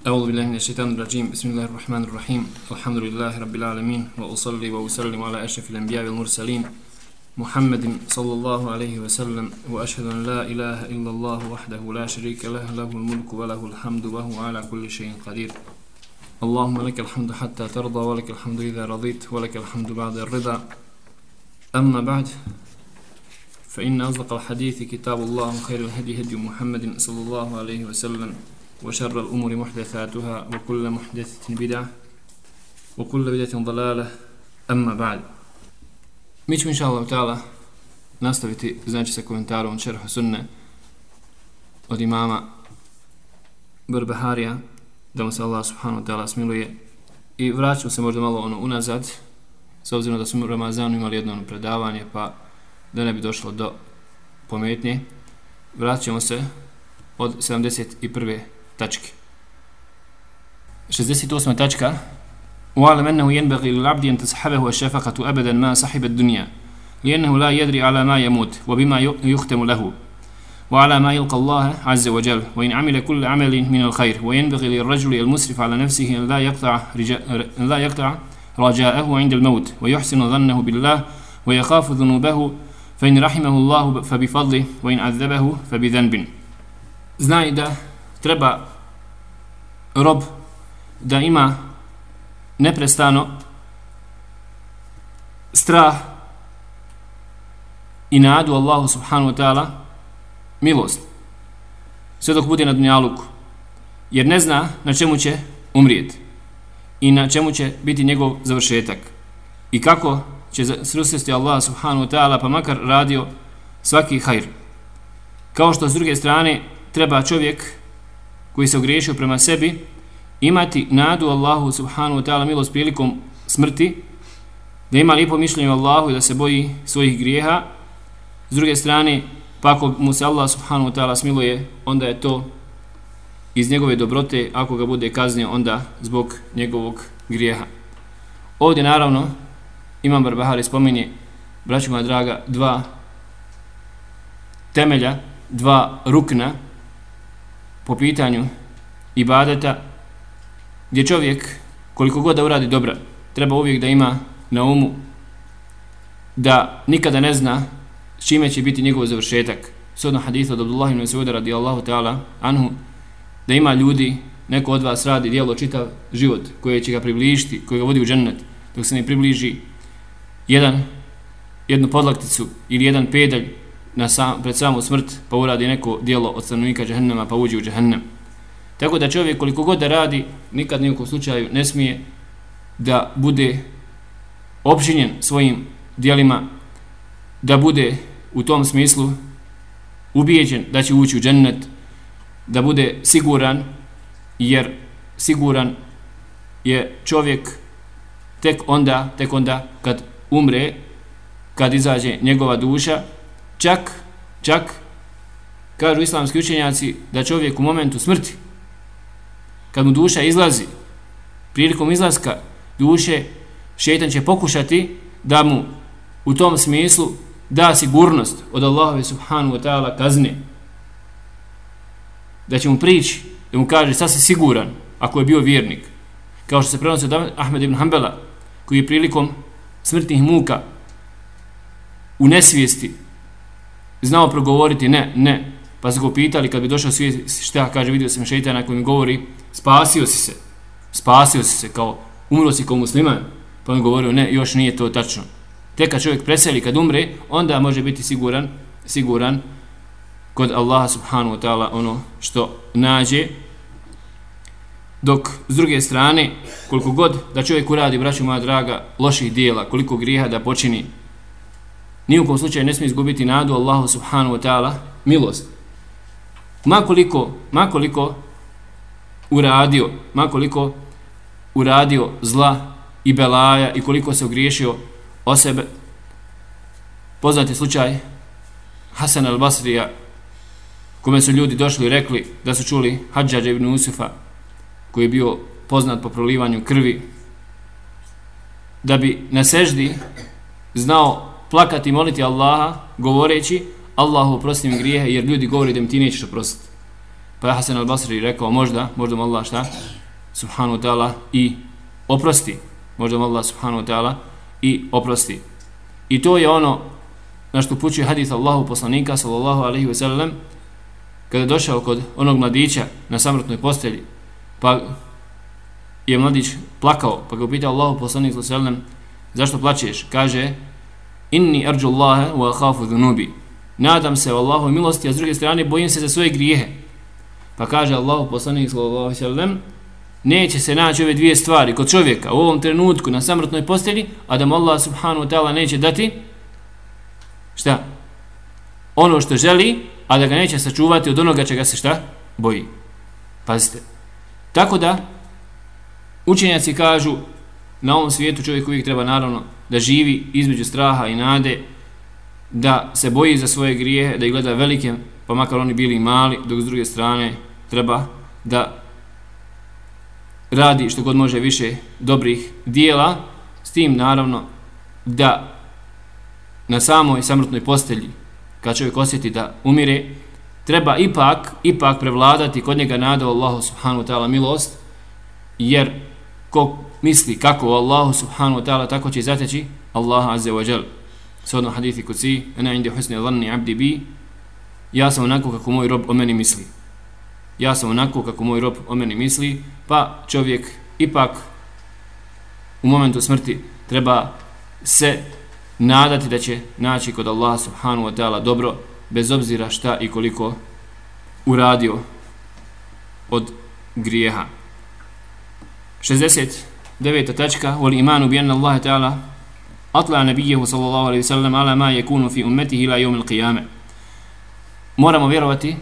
أعوذ بالله من الشيطان الرجيم. بسم الله الرحمن الرحيم. الحمد لله رب العالمين وأصلي وأسلم على أشرف الأنبياء والمرسلين محمد صلى الله عليه وسلم وأشهد أن لا إله إلا الله وحده لا شريك له له الملك وله الحمد وهو على كل شيء قدير. اللهم لك الحمد حتى ترضى ولك الحمد إذا رضيت ولك الحمد بعد الرضا. أما بعد فإن أصدق الحديث كتاب الله وخير الهدي هدي محمد صلى الله عليه وسلم. وشر الأمور محدثاتها وكل محدثة بدعة وكل بدعة ضلالة أما بعد Mi ćemo inša Allah ta'ala nastaviti znači sa komentarom šerhu sunne od imama Brbaharija da mu se Allah subhanahu wa ta'ala smiluje i vraćamo se možda malo ono unazad s obzirom da smo u Ramazanu imali jedno ono predavanje pa da ne bi došlo do pometnje vraćamo se od 71 Tačke. 68. tačka وعلم أنه ينبغي للعبد أن تصحبه الشفقة أبدا ما صحب الدنيا لأنه لا يدري على ما يموت وبما يختم له. وعلى ما يلقى الله عز وجل. وإن عمل كل عمل من الخير. وينبغي للرجل المسرف على نفسه أن لا يقطع, أن لا يقطع رجاءه عند الموت. ويحسن ظنه بالله. ويخاف ذنوبه. فإن رحمه الله فبفضله. وإن عذبه فبذنب. زنايدة treba rob da ima neprestano strah i nadu Allahu subhanahu wa ta'ala milost. Sve dok bude na dunjaluku. Jer ne zna na čemu će umrijeti i na čemu će biti njegov završetak. I kako će srusesti Allah subhanahu wa ta'ala pa makar radio svaki hajr. Kao što s druge strane treba čovjek koji se ogriješio prema sebi, imati nadu Allahu subhanahu wa ta'ala milost prilikom smrti, da ima lijepo mišljenje o Allahu i da se boji svojih grijeha. S druge strane, pa ako mu se Allah subhanahu wa ta'ala smiluje, onda je to iz njegove dobrote, ako ga bude kaznio, onda zbog njegovog grijeha. Ovdje naravno, Imam Barbahari spominje, braćima moja draga, dva temelja, dva rukna, po pitanju ibadeta gdje čovjek koliko god da uradi dobra treba uvijek da ima na umu da nikada ne zna s čime će biti njegov završetak. Sodno haditha od Abdullah ibn Sauda radijallahu ta'ala anhu da ima ljudi neko od vas radi dijelo čitav život koje će ga približiti koje ga vodi u džennet dok se ne približi jedan jednu podlakticu ili jedan pedalj na sam, pred samu smrt pa uradi neko dijelo od stanovnika džahennema pa uđe u džahennem. Tako da čovjek koliko god da radi, nikad nijekom slučaju ne smije da bude opšinjen svojim dijelima, da bude u tom smislu ubijeđen da će ući u džennet, da bude siguran, jer siguran je čovjek tek onda, tek onda kad umre, kad izađe njegova duša, čak, čak, kažu islamski učenjaci, da čovjek u momentu smrti, kad mu duša izlazi, prilikom izlaska duše, šeitan će pokušati da mu u tom smislu da sigurnost od Allahove subhanu wa ta'ala kazne. Da će mu prići, da mu kaže, sad si siguran, ako je bio vjernik. Kao što se prenosi od Ahmed ibn Hanbala, koji je prilikom smrtnih muka u nesvijesti znao progovoriti ne, ne. Pa su ga pitali kad bi došao svijet, šta kaže, vidio sam šeitana koji mi govori, spasio si se, spasio si se, kao umro si kao musliman. Pa mi govorio, ne, još nije to tačno. Tek kad čovjek preseli, kad umre, onda može biti siguran, siguran kod Allaha subhanahu wa ta'ala ono što nađe. Dok s druge strane, koliko god da čovjek uradi, braću moja draga, loših dijela, koliko grijeha da počini, nijukom slučaju ne smije izgubiti nadu Allahu subhanahu wa ta'ala milost. Makoliko, makoliko uradio, makoliko uradio zla i belaja i koliko se ogriješio o sebe, poznati slučaj Hasan al-Basrija, kome su ljudi došli i rekli da su čuli Hadžađa ibn Usufa, koji je bio poznat po prolivanju krvi, da bi na seždi znao plakati i moliti Allaha govoreći Allahu oprosti mi grijehe jer ljudi govori da mi ti nećeš oprostiti. Pa je Hasan al-Basri rekao možda, možda mu Allah šta? Subhanu ta'ala i oprosti. Možda mu Allah subhanu ta'ala i oprosti. I to je ono na što pućuje hadith Allahu poslanika sallallahu alaihi ve sellem kada je došao kod onog mladića na samrtnoj postelji pa je mladić plakao pa ga upitao Allahu poslanik sallallahu alaihi ve sellem zašto plačeš? Kaže inni arđu Allahe wa akhafu dhunubi nadam se Allahu milosti a s druge strane bojim se za svoje grijehe pa kaže Allahu poslanik sallallahu wa sallam neće se naći ove dvije stvari kod čovjeka u ovom trenutku na samrtnoj postelji a da mu Allah subhanahu wa ta'ala neće dati šta? Ono što želi, a da ga neće sačuvati od onoga čega se šta? Boji. Pazite. Tako da, učenjaci kažu, na ovom svijetu čovjek uvijek treba naravno da živi između straha i nade, da se boji za svoje grijehe, da ih gleda velike, pa makar oni bili mali, dok s druge strane treba da radi što god može više dobrih dijela, s tim naravno da na samoj samrtnoj postelji, kad čovjek osjeti da umire, treba ipak, ipak prevladati kod njega nada Allahu subhanahu wa ta'ala milost, jer ko misli kako u Allahu subhanahu wa ta'ala, tako će zateći Allah azza wa jal. Sodno hadithi kuci, ena indi husni dhanni abdi bi, ja sam onako kako moj rob o meni misli. Ja sam onako kako moj rob o meni misli, pa čovjek ipak u momentu smrti treba se nadati da će naći kod Allaha subhanahu wa ta'ala dobro bez obzira šta i koliko uradio od grijeha. 69. tačka Wal imanu bi anna Allah ta'ala atla nabijehu sallallahu alaihi sallam ala ma yakunu fi ummetihi ila yawm il qiyame. Moramo vjerovati,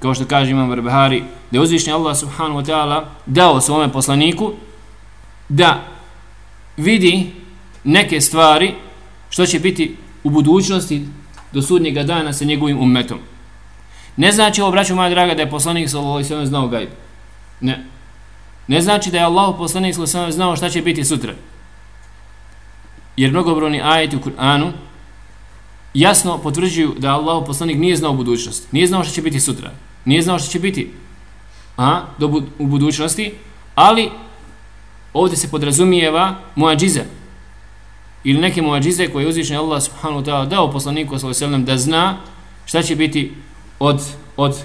kao što kaže imam Barbahari, da je uzvišnji Allah subhanahu wa ta'ala dao svome poslaniku da vidi neke stvari što će biti u budućnosti do sudnjega dana sa njegovim ummetom. Ne znači ovo, braću moja draga, da je poslanik sallallahu alaihi sallam znao gajb. Ne. Ne znači da je Allah poslanik sallallahu alejhi znao šta će biti sutra. Jer mnogobrojni ajeti u Kur'anu jasno potvrđuju da Allah poslanik nije znao budućnost. Nije znao šta će biti sutra. Nije znao šta će biti a, do bu u budućnosti, ali ovdje se podrazumijeva muadžiza ili neke muadžize koje je uzvišen Allah subhanahu wa ta'ala dao poslaniku sallallahu da zna šta će biti od od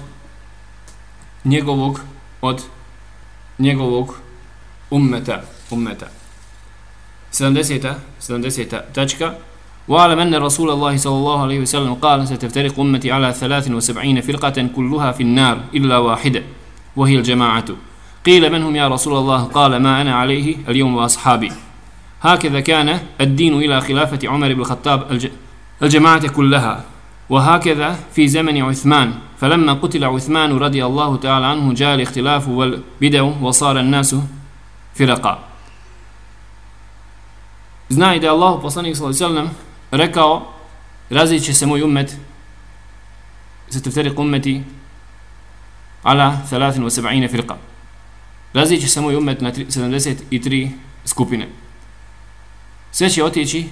njegovog od njegovog ummeta ummeta. 70 70 tačka. وعلم أن رسول الله صلى الله عليه وسلم قال ستفترق أمتي على 73 فرقة كلها في النار إلا واحدة وهي الجماعة قيل من هم يا رسول الله قال ما أنا عليه اليوم وأصحابي هكذا كان الدين إلى خلافة عمر بن الخطاب الجماعة كلها وهكذا في زمن عثمان فلما قتل عثمان رضي الله تعالى عنه جاء الاختلاف والبدع وصار الناس فرقا Znaj da je Allah poslanik sallallahu alejhi ve sellem rekao raziće se moj ummet se teftariq ummeti ala 73 firqa raziće se moj ummet na 73 skupine sve će otići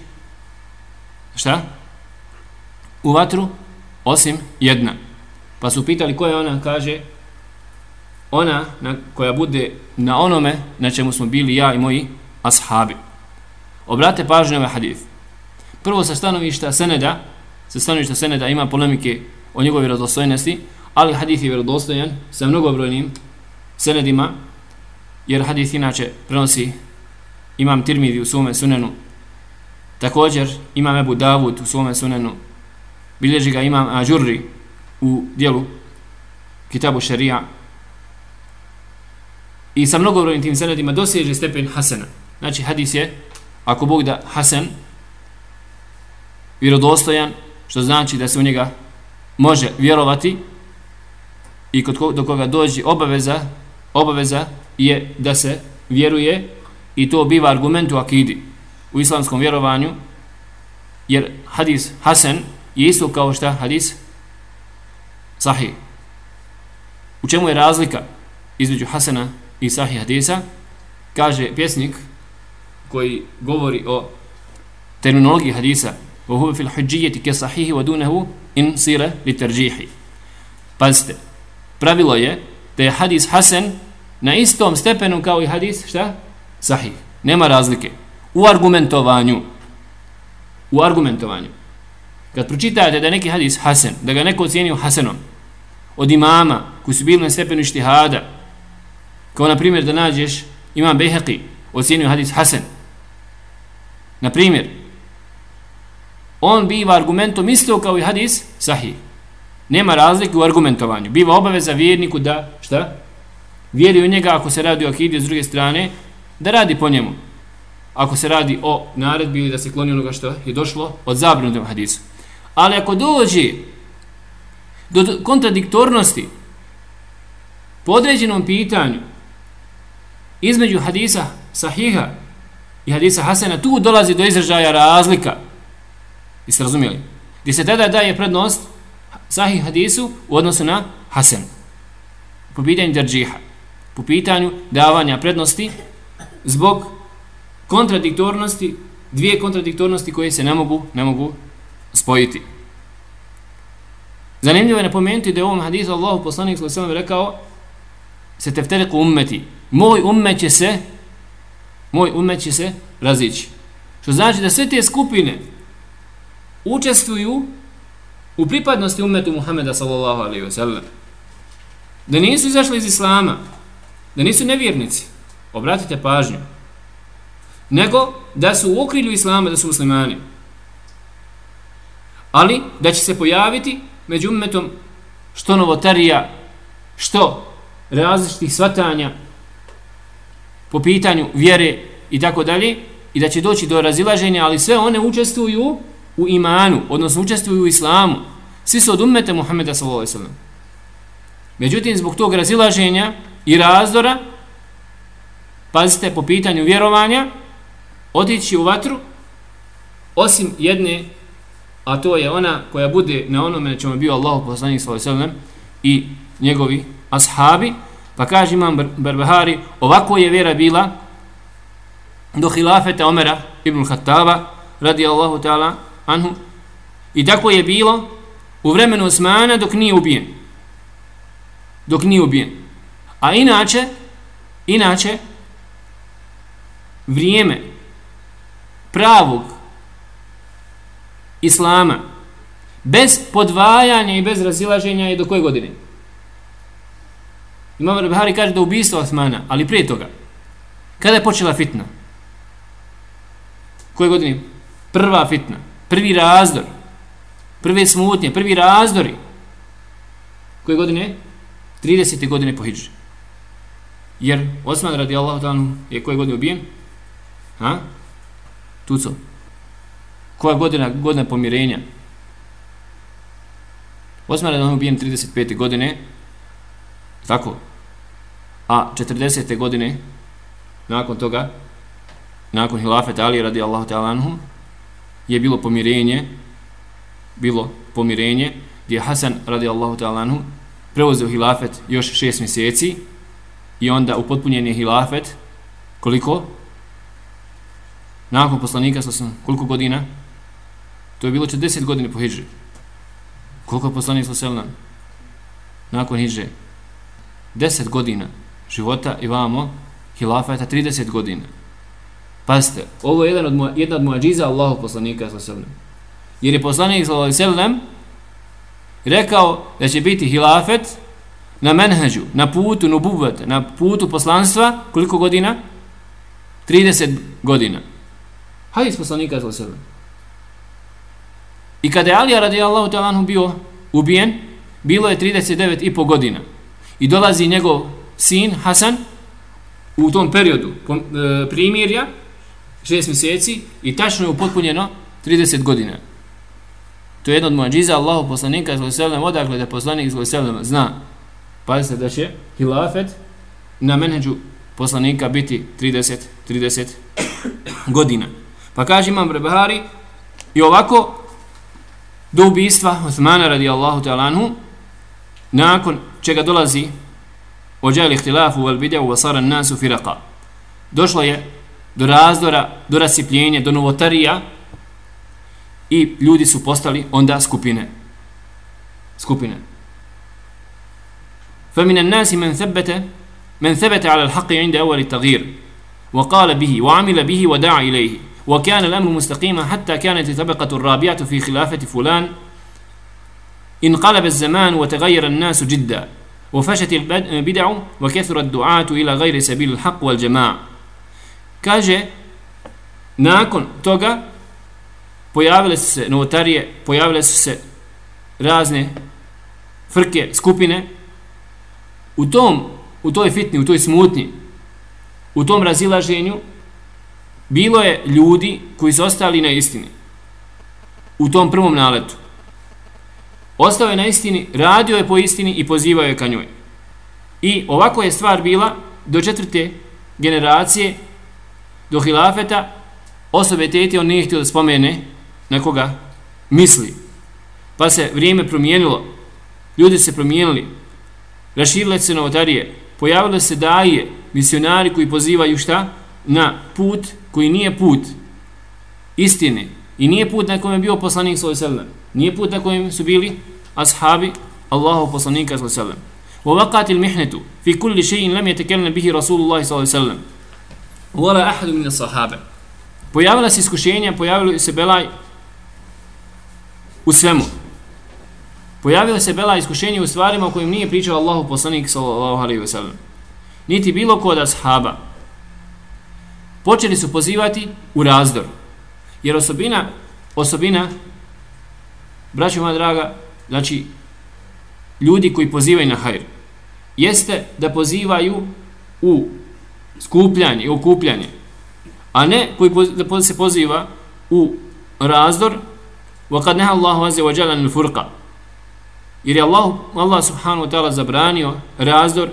šta? U vatru osim jedna. Pa su pitali koja ona kaže ona na, koja bude na onome na čemu smo bili ja i moji ashabi. Obrate pažnju ovaj hadif. prvo sa stanovišta seneda sa stanovišta seneda ima polemike o njegovoj vjerodostojnosti ali hadif je vjerodostojan sa mnogobrojnim senedima jer hadif inače prenosi imam tirmidi u svome sunenu. Također imam Ebu Davud u svome sunenu, bilježi ga imam Ađurri u dijelu Kitabu Šarija i sa mnogobrojnim tim senedima dosježe stepen Hasana. Znači hadis je, ako Bog da Hasan, vjerodostojan, što znači da se u njega može vjerovati i kod ko, do koga dođe obaveza, obaveza je da se vjeruje i to biva argument u akidi u islamskom vjerovanju, jer hadis Hasan je isto kao šta hadis Sahih. U čemu je razlika između Hasana i Sahih hadisa? Kaže pjesnik koji govori o terminologiji hadisa وهو في الحجية كصحيح ودونه إن صير لترجيح Pazite, pravilo je da je hadis hasen na istom stepenu kao i hadis, šta? Sahih. Nema razlike. U argumentovanju. U argumentovanju. Kad pročitate da neki hadis Hasan, da ga neko ocijenio Hasanom, od imama koji su bili na stepenu štihada, kao na primjer da nađeš imam Behaqi, ocijenio hadis Hasan, Na primjer, on biva argumentom isto kao i hadis sahih. Nema razlike u argumentovanju. Biva obaveza vjerniku da, šta? Vjeri u njega ako se radi o akidi s druge strane, da radi po njemu. Ako se radi o naredbi ili da se kloni onoga što je došlo od zabrinutom hadisu. Ali ako dođe do kontradiktornosti po određenom pitanju između hadisa sahiha i hadisa hasena, tu dolazi do izražaja razlika. Jeste razumijeli? Gdje se tada daje prednost sahih hadisu u odnosu na hasen. Po pitanju drđiha. Po pitanju davanja prednosti zbog kontradiktornosti, dvije kontradiktornosti koje se ne mogu, ne mogu spojiti. Zanimljivo je napomenuti da je u ovom hadisu Allahu poslanik sallallahu alejhi rekao se tefteriku ummeti. Moj ummet će se moj ummet će se razići. Što znači da sve te skupine učestvuju u pripadnosti ummetu Muhameda sallallahu alejhi ve sellem. Da nisu izašli iz islama, da nisu nevjernici. Obratite pažnju. Nego da su u okrilju islama, da su muslimani. Ali da će se pojaviti među ummetom što novotarija, što različitih svatanja po pitanju vjere i tako dalje i da će doći do razilaženja, ali sve one učestvuju u imanu, odnosno učestvuju u islamu. Svi su od ummeta Muhammeda s.a.v. Međutim, zbog tog razilaženja i razdora, pazite, po pitanju vjerovanja, otići u vatru, osim jedne a to je ona koja bude na onome na čemu bio Allah poslanik sallallahu alejhi i njegovi ashabi. Pa kaže imam Berbehari ovako je vera bila do hilafeta Omera ibn Khattaba radi Allahu ta'ala anhu i tako je bilo u vremenu Osmana dok nije ubijen. Dok nije ubijen. A inače inače vrijeme pravog islama bez podvajanja i bez razilaženja je do koje godine? Imam Rebhari kaže da ubistvo Osmana, ali prije toga. Kada je počela fitna? Koje godine? Prva fitna. Prvi razdor. Prve smutnje. Prvi razdori. Koje godine? 30. godine po Hidži. Jer Osman radi Allah je koje godine ubijen? Ha? Tuco koja godina, godina pomirenja. Osman je ubijen 35. godine, tako, a 40. godine, nakon toga, nakon hilafeta Ali radi Allahu ta'ala anhum, je bilo pomirenje, bilo pomirenje, gdje Hasan radi Allahu ta'ala anhum preuzeo hilafet još šest mjeseci i onda upotpunjen je hilafet, koliko? Nakon poslanika, koliko godina? To je bilo 40 godine po Hidži. Koliko je poslanik sa? Nakon Hidže? 10 godina života i vamo hilafeta 30 godina. Pazite, ovo je jedan od, jedna od muadžiza Allahu poslanika sa. Jer je poslanik sa rekao da će biti hilafet na menheđu, na putu nubuvata, na putu poslanstva, koliko godina? 30 godina. Hadis poslanika sa selnan. I kada je Alija radijallahu talanhu bio ubijen, bilo je 39 i po godina. I dolazi njegov sin Hasan u tom periodu e, primirja, šest mjeseci, i tačno je upotpunjeno 30 godina. To je jedno od muadžiza Allahu poslanika s.a.v. odakle da poslanik s.a.v. zna. Pazite da će hilafet na menheđu poslanika biti 30, 30 godina. Pa kaže imam Rebehari i ovako do ubistva Uthmana radijallahu ta'ala anhu, nakon čega dolazi ođajli ihtilafu val bideu vasara nasu firaka. Došlo je do razdora, do rasipljenja, do novotarija i ljudi su postali onda skupine. Skupine. فمن الناس من ثبت من ثبت على الحق عند أول التغيير وقال به وعمل به ودعا إليه وكان الأمر مستقيما حتى كانت الطبقة الرابعة في خلافة فلان انقلب الزمان وتغير الناس جدا وفشت البدع وكثر الدعاة إلى غير سبيل الحق والجماع. كاجه nakon toga pojavile su se novotarije, pojavile su se razne frke, skupine u tom, u toj fitni, u toj smutnji u tom razilaženju bilo je ljudi koji su ostali na istini. U tom prvom naletu. Ostao je na istini, radio je po istini i pozivao je ka njoj. I ovako je stvar bila do četvrte generacije do hilafeta osobe tete on nije htio da spomene na koga misli. Pa se vrijeme promijenilo ljudi se promijenili raširile se novotarije pojavile se daje misionari koji pozivaju šta? Na put koji nije put istine i nije put na kojem je bio poslanik sallallahu alejhi nije put na kojem su bili ashabi Allahu poslanika sallallahu alejhi ve sellem ووقعت المحنة في كل شيء لم يتكلم به رسول الله صلى الله عليه وسلم ولا أحد من الصحابة pojavila se iskušenja, pojavila se belaj u svemu. Pojavila se belaj iskušenja u stvarima o kojim nije pričao Allahu poslanik sallallahu alejhi ve sellem. Niti bilo ko od ashaba. Počeli su pozivati u razdor. Jer osobina, osobina, braćo moja draga, znači, ljudi koji pozivaju na hajr, jeste da pozivaju u skupljanje, i okupljanje, a ne koji da se poziva u razdor wa kad neha Allahu azze wa jala furqa jer je Allah, Allah subhanahu wa ta'ala zabranio razdor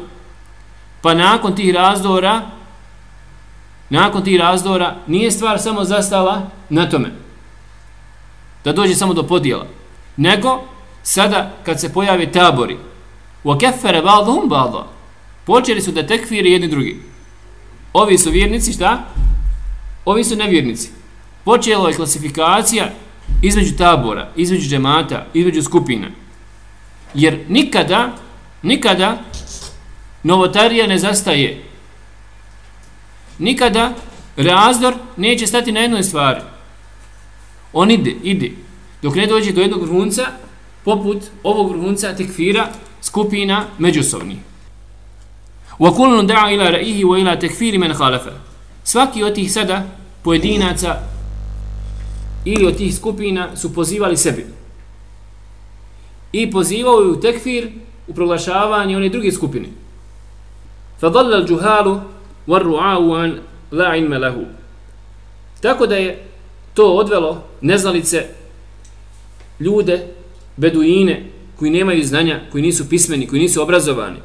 pa nakon tih razdora nakon tih razdora nije stvar samo zastala na tome da dođe samo do podijela nego sada kad se pojave tabori wa بَعْضُهُمْ ba'dhum ba'dha počeli su da tekfiri jedni drugi ovi su vjernici šta? Ovi su nevjernici. Počela je klasifikacija između tabora, između džemata, između skupina. Jer nikada, nikada novotarija ne zastaje. Nikada razdor neće stati na jednoj stvari. On ide, ide. Dok ne dođe do jednog vrhunca, poput ovog vrhunca tekfira, skupina međusobnih. وَكُلُّنُ دَعَ إِلَى رَئِهِ وَإِلَى تَكْفِيرِ مَنْ خَالَفَ Svaki od tih sada pojedinaca ili od tih skupina su pozivali sebi. I pozivao u tekfir u proglašavanje one druge skupine. فَضَلَّ الْجُهَالُ وَالرُّعَاءُ عَنْ لَا عِلْمَ لَهُ Tako da je to odvelo neznalice ljude, beduine, koji nemaju znanja, koji nisu pismeni, koji nisu obrazovani.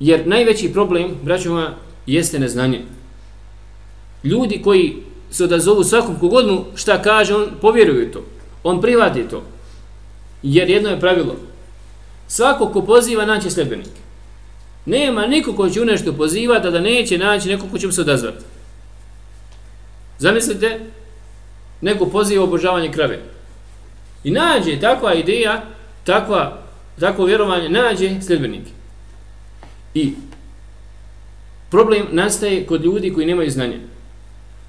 Jer najveći problem, braćo jeste neznanje ljudi koji se odazovu svakom kogodnu šta kaže, on povjeruje to. On privati to. Jer jedno je pravilo. Svako ko poziva naće sljedbenike. Nema niko ko će u nešto pozivati, a da neće naći neko ko će mu se odazvati. Zamislite, neko poziva obožavanje krave. I nađe takva ideja, takva, takvo vjerovanje, nađe sljedbenike. I problem nastaje kod ljudi koji nemaju znanja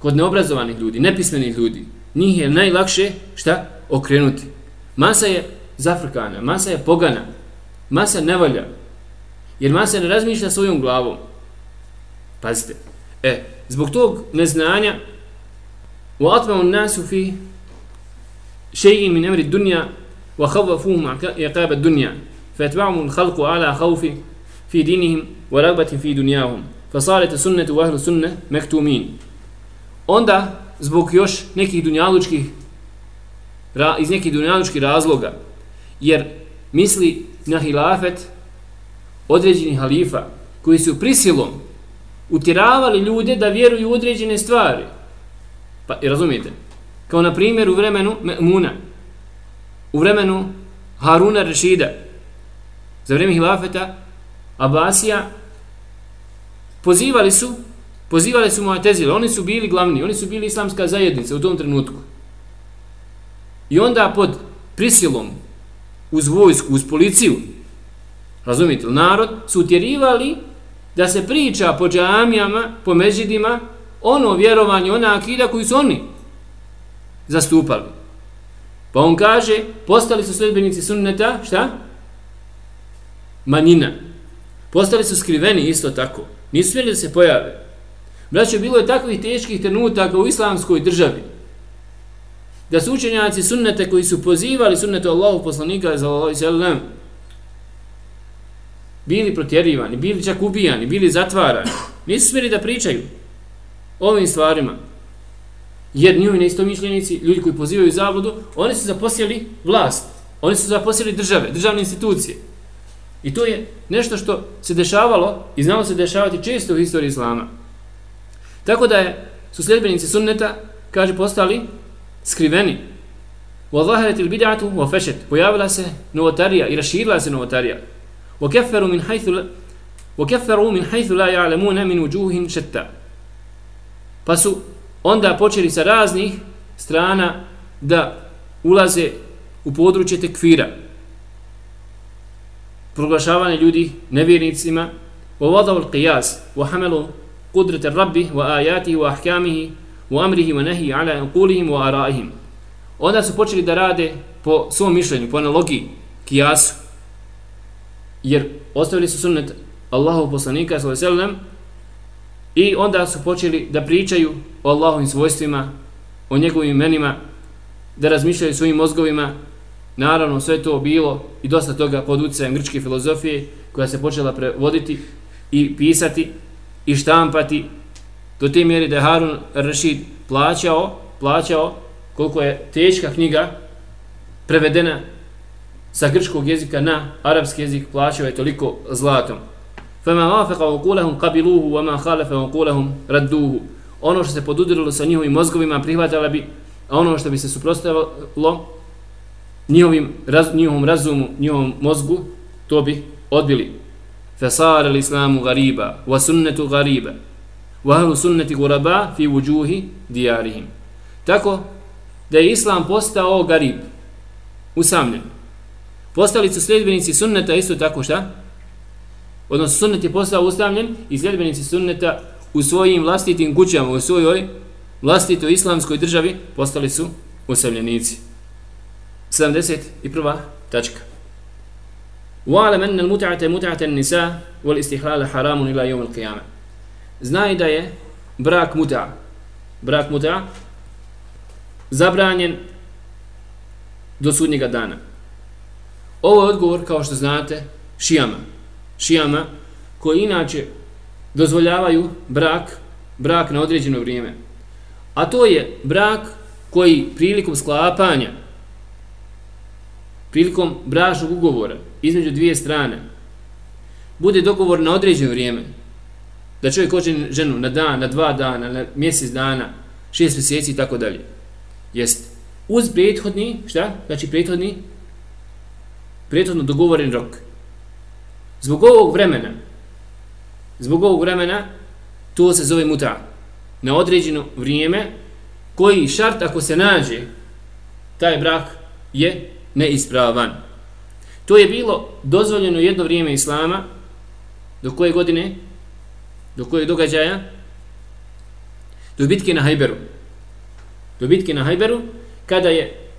kod neobrazovanih ljudi, nepismenih ljudi, njih je najlakše šta? Okrenuti. Masa je zafrkana, masa je pogana, masa ne valja. Jer masa ne razmišlja svojom glavom. Pazite. E, zbog tog neznanja u atmamu nasu fi šeji min emri dunja wa khawwafuhum yaqab ad-dunya fatba'uhum al-khalqu ala khawfi fi dinihim wa ragbati fi dunyahum fasalat sunnatu ahli sunnah maktumin onda zbog još nekih dunjalučkih iz nekih dunjalučkih razloga jer misli na hilafet određenih halifa koji su prisilom utiravali ljude da vjeruju u određene stvari. Pa razumijete? Kao na primjer u vremenu Muna u vremenu Haruna Rešida za vrijeme hilafeta Abasija pozivali su Pozivali su Mu'tezile, oni su bili glavni, oni su bili islamska zajednica u tom trenutku. I onda pod prisilom, uz vojsku, uz policiju, Razumite, narod su utjerivali da se priča po džamijama, po međidima, ono vjerovanje, ona akida koju su oni zastupali. Pa on kaže, postali su sljedbenici sunneta, šta? Manjina. Postali su skriveni isto tako. Nisu smjeli da se pojave. Braćo, bilo je takvih teških trenutaka u islamskoj državi. Da su učenjaci sunnete koji su pozivali sunnetu Allahu poslanika za ve sellem bili protjerivani, bili čak ubijani, bili zatvarani. Nisu smjeli da pričaju ovim stvarima. Jer njovi neistomišljenici, ljudi koji pozivaju zabludu, oni su zaposjeli vlast. Oni su zaposjeli države, državne institucije. I to je nešto što se dešavalo i znalo se dešavati često u historiji Islama. Tako da je, su sljedbenici sunneta, kaže, postali skriveni. Wa zaharat al-bid'atu wa fashat. Pojavila se novotarija i raširila se novotarija. Wa kaffaru min haythu wa kaffaru min haythu la ya'lamuna min wujuhin shatta. Pa su onda počeli sa raznih strana da ulaze u područje tekfira. Proglašavanje ljudi nevjernicima wa wadaw al-qiyas wa hamalu قدرة الرب وآياته وأحكامه وأمره ونهي على أنقولهم وآرائهم onda su počeli da rade po svom mišljenju, po analogiji, kijasu. Jer ostavili su sunnet Allahov poslanika sallallahu i onda su počeli da pričaju o Allahovim svojstvima, o njegovim imenima, da razmišljaju svojim mozgovima. Naravno, sve to bilo i dosta toga pod utjecajem grčke filozofije koja se počela prevoditi i pisati i štampati do te mjeri da je Harun Rashid plaćao, plaćao koliko je teška knjiga prevedena sa grčkog jezika na arapski jezik plaćao je toliko zlatom. Fama wafaqa uqulahum qabiluhu wa ma khalafa uqulahum radduhu. Ono što se podudirilo sa njihovim mozgovima prihvatala bi, a ono što bi se suprotstavilo njihovim raz, njihovom razumu, njihovom mozgu, to bi odbili. فصار الإسلام غريبا وسنة غريبة وهل سنة غرباء في وجوه ديارهم tako da je islam postao garib usamljen postali su sljedbenici sunneta isto tako šta odnosno sunnet je postao usamljen i sljedbenici sunneta u svojim vlastitim kućama u svojoj vlastitoj islamskoj državi postali su usamljenici 71. tačka وعلم أن المتعة متعة النساء والاستحلال حرام إلى يوم القيامة Znaj da je brak muta, brak muta, zabranjen do sudnjega dana. Ovo je odgovor, kao što znate, šijama. Šijama koji inače dozvoljavaju brak, brak na određeno vrijeme. A to je brak koji prilikom sklapanja, prilikom bračnog ugovora, između dvije strane bude dogovor na određeno vrijeme da čovjek hoće ženu na dan, na dva dana, na mjesec dana, šest mjeseci i tako dalje. Jest uz prethodni, šta? Znači prethodni prijetodno dogovoren rok. Zbog ovog vremena zbog ovog vremena to se zove muta na određeno vrijeme koji šart ako se nađe taj brak je neispravan. To je bilo dozvoljeno jedno vrijeme Islama, do koje godine, do koje događaja, do bitke na Hajberu. Do bitke na Hajberu, kada je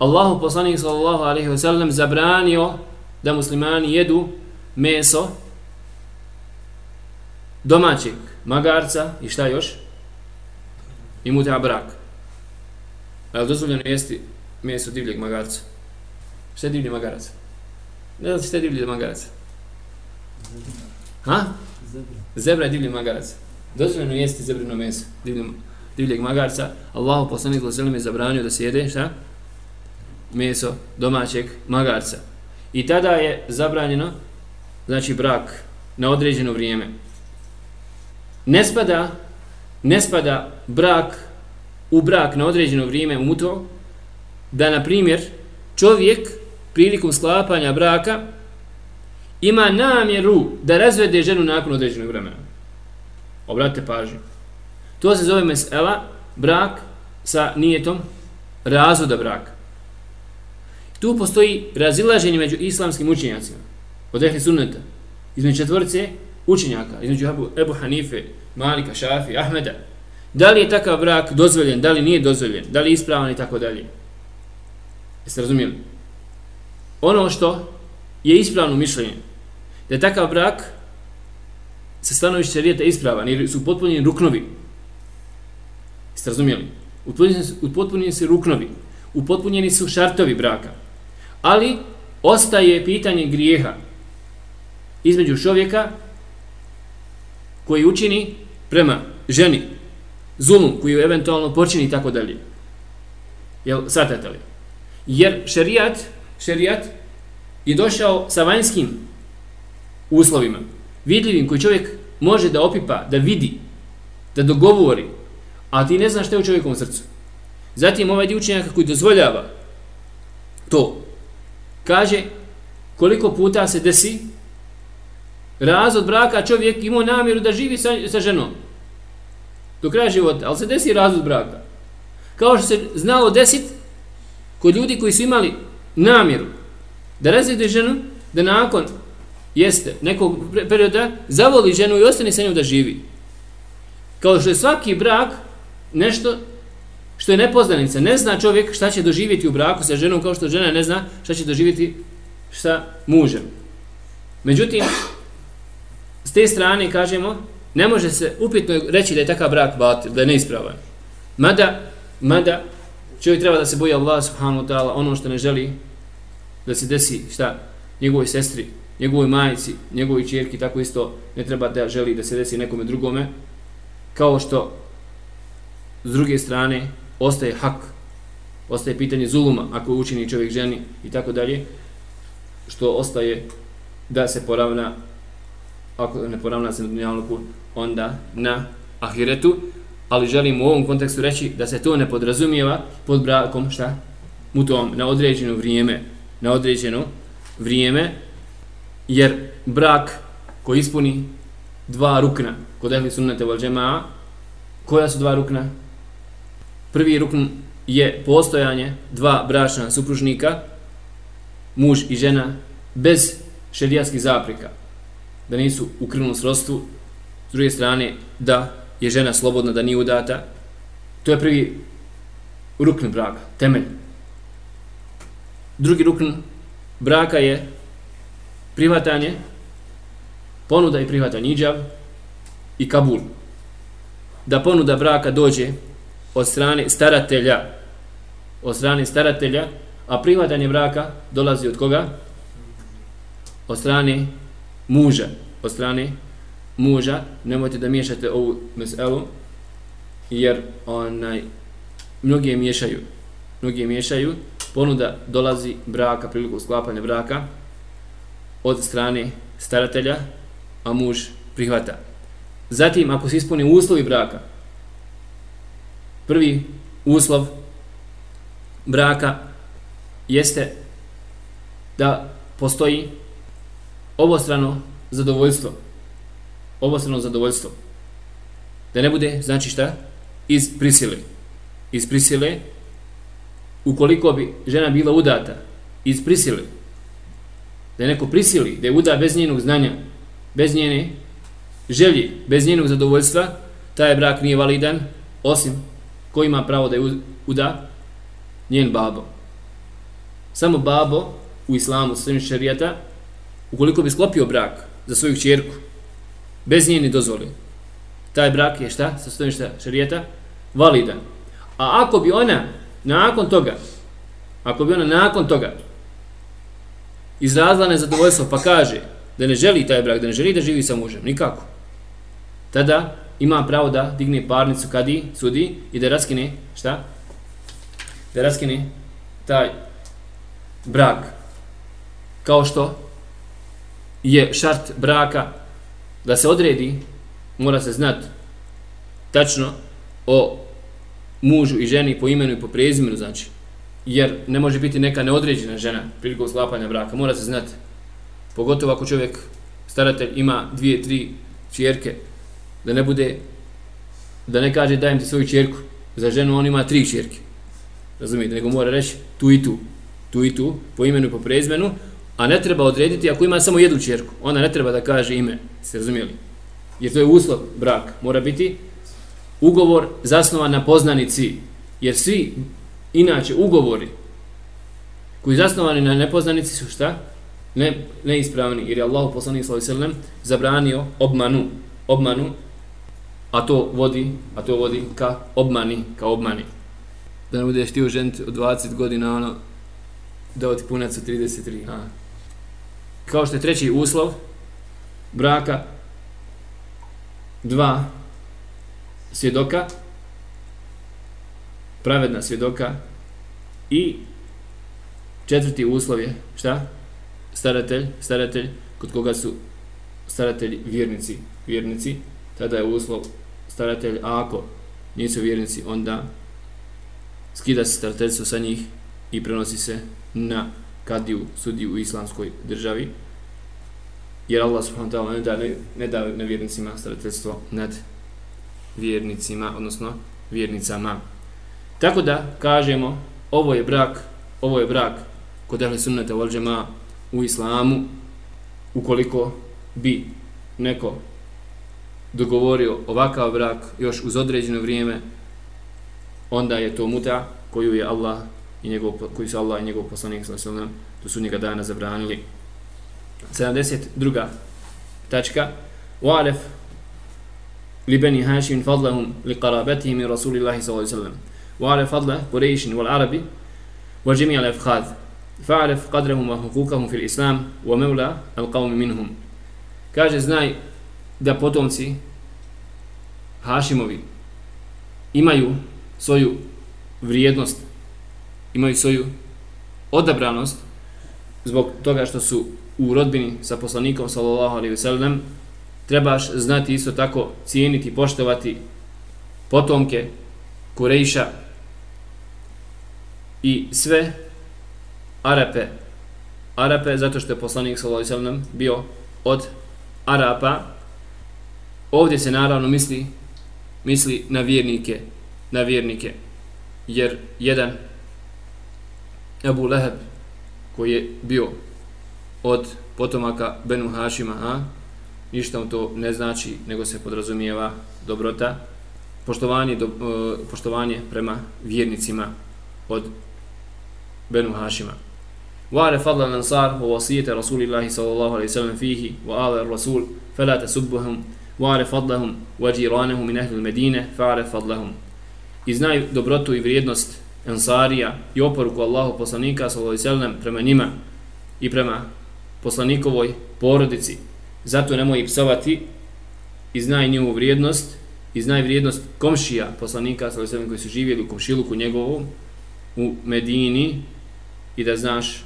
Allahu poslanik sallallahu alaihi wa sallam zabranio da muslimani jedu meso domaćeg magarca i šta još? I muta brak. Ali dozvoljeno jesti meso divljeg magarca. Šta je divlji magarac? Ne znam šta je divlji magarac. Ha? Zebra. Zebra je divlji magarac. Dozvoljeno jesti zebrino meso. Divljeg magarca. Allahu poslanik Loselim je zabranio da se jede, šta? Meso domaćeg magarca. I tada je zabranjeno, znači brak, na određeno vrijeme. Ne spada, ne spada brak u brak na određeno vrijeme u to, da, na primjer, čovjek prilikom sklapanja braka ima namjeru da razvede ženu nakon određenog vremena. Obratite pažnju. To se zove mesela brak sa nijetom razvoda braka. Tu postoji razilaženje među islamskim učenjacima. od ehli sunneta, između četvorice učenjaka, između Abu, Ebu Hanife, Malika, Šafi, Ahmeda, da li je takav brak dozvoljen, da li nije dozvoljen, da li je ispravan i tako dalje. Jeste razumijeli? Ono što je ispravno mišljenje, da je takav brak sa stanovišća šarijeta ispravan, jer su potpunjeni ruknovi. Jeste razumijeli? Upotpunjeni su ruknovi, upotpunjeni su šartovi braka. Ali ostaje pitanje grijeha između čovjeka koji učini prema ženi zulum koji eventualno počini i tako dalje. Jel, satate li? Jer šerijat, šerijat je došao sa vanjskim uslovima, vidljivim koji čovjek može da opipa, da vidi, da dogovori, a ti ne znaš što je u čovjekovom srcu. Zatim ovaj dio učenjaka koji dozvoljava to, kaže koliko puta se desi razvod braka čovjek imao namjeru da živi sa, sa ženom do kraja života, ali se desi razvod braka. Kao što se znalo desit kod ljudi koji su imali namjeru da razvede ženu, da nakon jeste nekog perioda zavoli ženu i ostane sa njom da živi. Kao što je svaki brak nešto što je nepoznanica. Ne zna čovjek šta će doživjeti u braku sa ženom kao što žena ne zna šta će doživjeti sa mužem. Međutim, s te strane kažemo, ne može se upitno reći da je takav brak batil, da je neispravan. Mada, mada, čovjek treba da se boji Allah subhanahu wa ta'ala ono što ne želi da se desi šta njegovoj sestri, njegovoj majici, njegovoj čerki, tako isto ne treba da želi da se desi nekome drugome, kao što s druge strane ostaje hak, ostaje pitanje zuluma ako učini čovjek ženi i tako dalje, što ostaje da se poravna ako ne poravna se na dunjalku, onda na ahiretu, ali želim u ovom kontekstu reći da se to ne podrazumijeva pod brakom, šta? Mutom, na određeno vrijeme, na određeno vrijeme, jer brak koji ispuni dva rukna, kod ehli sunnete vol džemaa, koja su dva rukna? Prvi rukn je postojanje dva bračna supružnika, muž i žena, bez šerijatskih zaprika da nisu u krvnom srodstvu, s druge strane da je žena slobodna, da nije udata. To je prvi rukn braka, temelj. Drugi rukn braka je prihvatanje, ponuda i prihvatanje iđav i kabul. Da ponuda braka dođe od strane staratelja, od strane staratelja, a prihvatanje braka dolazi od koga? Od strane muža, od strane muža, nemojte da miješate ovu meselu, jer onaj, mnogi je miješaju, mnogi je miješaju, ponuda dolazi braka, priliku sklapanja braka, od strane staratelja, a muž prihvata. Zatim, ako se ispuni uslovi braka, prvi uslov braka jeste da postoji obostrano zadovoljstvo. Obostrano zadovoljstvo. Da ne bude, znači šta? Iz prisile. Iz prisile, ukoliko bi žena bila udata, iz prisile, da je neko prisili, da je uda bez njenog znanja, bez njene želje, bez njenog zadovoljstva, taj brak nije validan, osim ko ima pravo da je uda, njen babo. Samo babo u islamu, svim šarijata, ukoliko bi sklopio brak za svoju čerku, bez njeni dozvoli, taj brak je šta, sa stojništa šarijeta, validan. A ako bi ona nakon toga, ako bi ona nakon toga izrazila nezadovoljstvo pa kaže da ne želi taj brak, da ne želi da živi sa mužem, nikako, tada ima pravo da digne parnicu kadi, sudi i da raskine, šta? Da raskine taj brak. Kao što je šart braka da se odredi, mora se znati tačno o mužu i ženi po imenu i po prezimenu, znači, jer ne može biti neka neodređena žena prilikom sklapanja braka, mora se znati. pogotovo ako čovjek, staratelj, ima dvije, tri čjerke, da ne bude, da ne kaže dajem ti svoju čerku. za ženu on ima tri čerke. razumijete, nego mora reći tu i tu, tu i tu, po imenu i po prezmenu. a ne treba odrediti ako ima samo jednu čerku, ona ne treba da kaže ime, ste razumijeli? Jer to je uslov brak, mora biti ugovor zasnovan na poznanici, jer svi inače ugovori koji zasnovani na nepoznanici su šta? Ne, neispravni, jer je Allah poslanik sallallahu zabranio obmanu, obmanu, a to vodi, a to vodi ka obmani, ka obmani. Da ne budeš ti užent od 20 godina, ono, da ti punac od 33. A. Kao što je treći uslov braka, dva svjedoka, pravedna svjedoka i četvrti uslov je, šta? Staratelj, staratelj, kod koga su staratelji vjernici, vjernici, tada je uslov staratelj, a ako nisu vjernici, onda skida se starateljstvo sa njih i prenosi se na kadiju, sudiju u islamskoj državi, jer Allah subhanahu wa ta'ala ne da, ne, ne da nevjernicima starateljstvo nad vjernicima, odnosno vjernicama. Tako da kažemo, ovo je brak, ovo je brak kod ehli sunnata wal džema u islamu, ukoliko bi neko dogovorio ovakav brak još uz određeno vrijeme onda je to muta koju je Allah i njegov koji su Allah i njegov poslanik sallallahu alejhi ve sellem do sudnjega dana zabranili. 72. tačka. Walef li bani hashim fadlahum li qarabatihim min rasulillah sallallahu alejhi ve sellem walef fadla quraish wal arabi wa jami' al afkhaz fa'alif qadrahum wa huquqahum fil islam wa mawla al qawm minhum. Kaže znaj da potomci Hašimovi imaju svoju vrijednost imaju svoju odabranost zbog toga što su u rodbini sa poslanikom sallallahu alejhi ve sellem trebaš znati isto tako cijeniti, poštovati potomke Kurejša i sve Arape. Arape zato što je poslanik sallallahu alejhi ve bio od Arapa. Ovdje se naravno misli misli na vjernike, na vjernike. Jer jedan Abu Lahab koji je bio od potomaka Benu Hašima, a, ništa mu to ne znači, nego se podrazumijeva dobrota, poštovanje, do, e, poštovanje prema vjernicima od Benu Hašima. Vare fadla nansar u vasijete Rasulillahi sallallahu alaihi sallam fihi wa ala rasul fela tasubbuhum vare fadlahum wa džiranahum min ahli medine fare fadlahum. I znaju dobrotu i vrijednost Ansarija i oporuku Allahu poslanika sallallahu alaihi sallam prema njima i prema poslanikovoj porodici Zato nemoj i psovati i znaj njihovu vrijednost i znaj vrijednost komšija poslanika sa koji su živjeli u komšiluku njegovu u Medini i da znaš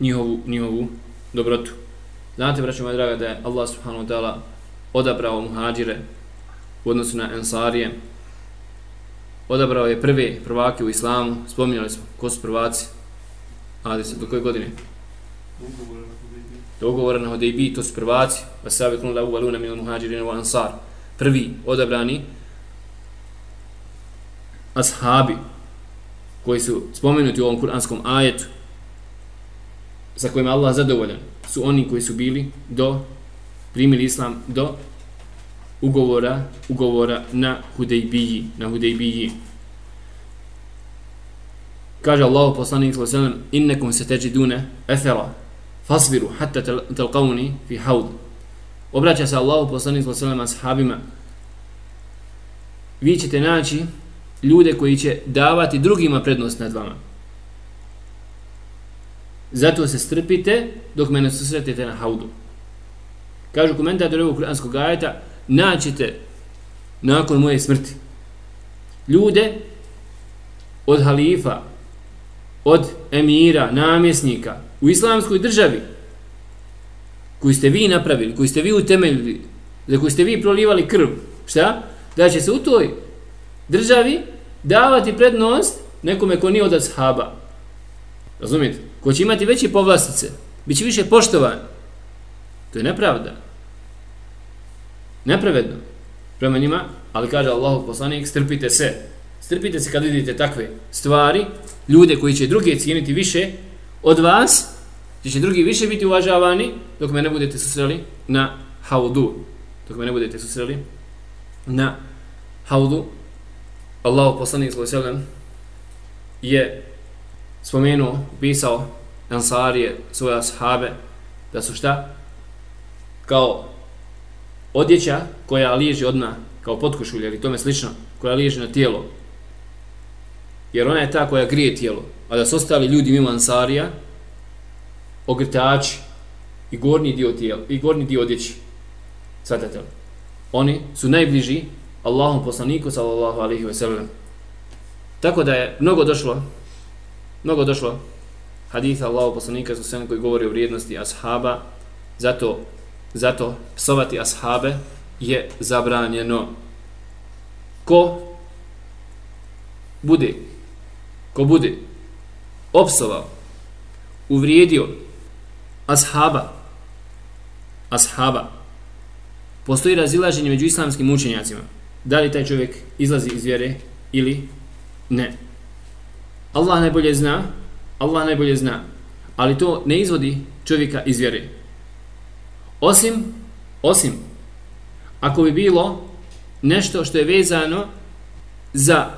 njihovu, njihovu dobrotu. Znate, braćo moja draga, da je Allah subhanahu wa ta'ala odabrao muhađire u odnosu na ensarije. Odabrao je prve prvake u islamu. Spominjali smo ko su prvaci. A, do koje godine? Dogovora na Hodejbi, to su prvaci, va sabi kunu la uvaluna mil muhađirina wa ansar, prvi odabrani ashabi koji su spomenuti u ovom kuranskom ajetu sa kojim Allah zadovoljan su oni koji su bili do primili islam do ugovora ugovora na Hudejbiji na Hudejbiji. Kaže Allah poslanik sallallahu alejhi ve sellem innakum satajiduna athara fasbiru hatta talqawni fi haud obraća se Allahu poslanik sallallahu alejhi ve sellem ashabima. Vi ćete naći ljude koji će davati drugima prednost nad vama. Zato se strpite dok mene susretite na haudu kažu komentator ovog kuranskog ajeta naćete nakon moje smrti ljude od halifa od emira, namjesnika u islamskoj državi koji ste vi napravili, koji ste vi utemeljili, za koji ste vi prolivali krv, šta? Da će se u toj državi davati prednost nekome ko nije od ashaba. Razumijete? Ko će imati veće povlastice, bit će više poštovan. To je nepravda. Nepravedno. Prema njima, ali kaže Allahu poslanik, strpite se. Strpite se kad vidite takve stvari, ljude koji će druge cijeniti više od vas, gdje će drugi više biti uvažavani dok me ne budete susreli na haudu. Dok me ne budete susreli na haudu. Allahu poslanik sallallahu je spomenuo, pisao Ansarije, svoje ashabe, da su šta? Kao odjeća koja liježi odna, kao potkošulja ili tome slično, koja liježi na tijelo. Jer ona je ta koja grije tijelo. A da su ostali ljudi mimo Ansarija, ogrtači i gornji dio tijela, i gornji dio odjeći. Svatate li? Oni su najbliži Allahom poslaniku sallallahu alaihi wa sallam. Tako da je mnogo došlo mnogo došlo haditha Allahu poslanika su sve koji govori o vrijednosti ashaba zato zato psovati ashabe je zabranjeno. Ko bude ko bude opsovao uvrijedio ashaba ashaba postoji razilaženje među islamskim učenjacima. Da li taj čovjek izlazi iz vjere ili ne. Allah najbolje zna, Allah najbolje zna, ali to ne izvodi čovjeka iz vjere. Osim, osim, ako bi bilo nešto što je vezano za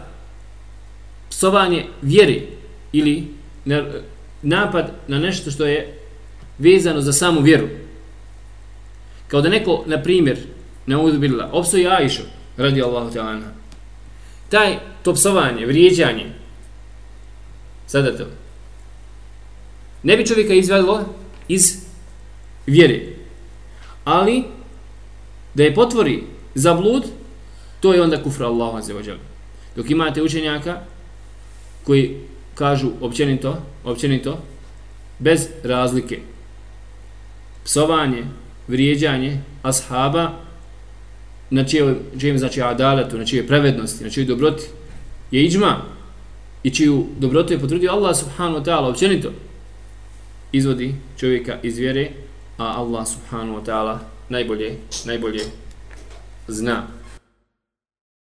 psovanje vjeri ili napad na nešto što je vezano za samu vjeru. Kao da neko, na primjer, ne udubila, opsoji Ajšu, radi Allahu ta'ala. Taj, to psovanje, vrijeđanje, Sada to. Ne bi čovjeka izvadilo iz vjere. Ali, da je potvori zablud, to je onda kufra Allahu azze wa Dok imate učenjaka koji kažu općenito, općenito, bez razlike, psovanje, vrijeđanje ashaba, na čijem, znači, adaletu, na čijoj prevednosti, na čijoj dobroti, je iđma, i čiju dobrotu je potvrdio Allah subhanahu wa ta'ala općenito izvodi čovjeka iz vjere a Allah subhanahu wa ta'ala najbolje najbolje zna.